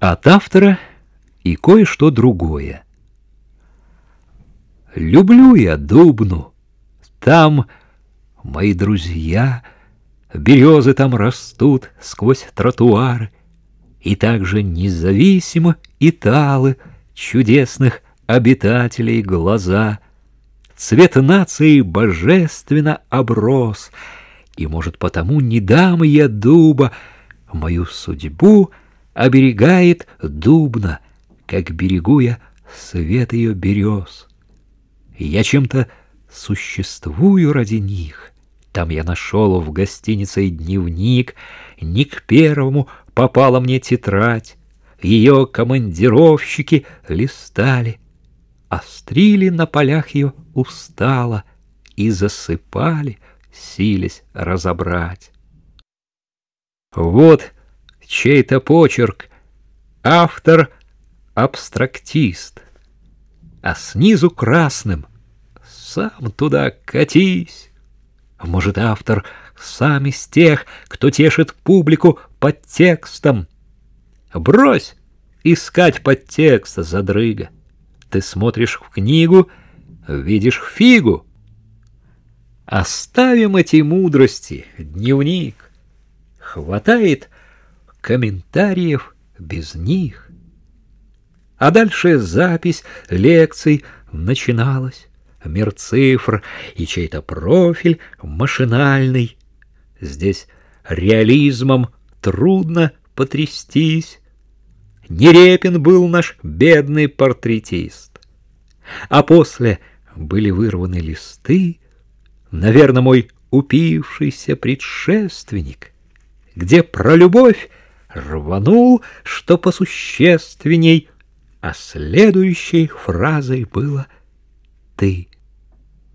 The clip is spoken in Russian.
От автора и кое-что другое. Люблю я Дубну, там мои друзья, березы там растут сквозь тротуары, и также независимо и талы чудесных обитателей глаза. Цвет нации божественно оброс, и, может, потому не дам я дуба, мою судьбу оберегает дубна, как берегу я свет ее берез. Я чем-то существую ради них. Там я нашел в гостинице дневник, не к первому попала мне тетрадь. Ее командировщики листали, острили на полях ее устало и засыпали, силясь разобрать. Вот чей-то почерк, автор — абстрактист, а снизу красным сам туда катись. Может, автор сам из тех, кто тешит публику под текстом. Брось искать подтекст, задрыга. Ты смотришь в книгу, видишь фигу. Оставим эти мудрости, дневник. Хватает комментариев без них. А дальше запись лекций начиналась мир цифр и чей-то профиль машинальный. Здесь реализмом трудно потрястись. Нерепин был наш бедный портретист. А после были вырваны листы, наверное, мой упившийся предшественник, где про любовь рванул, что посущественней, а следующей фразой было «ты».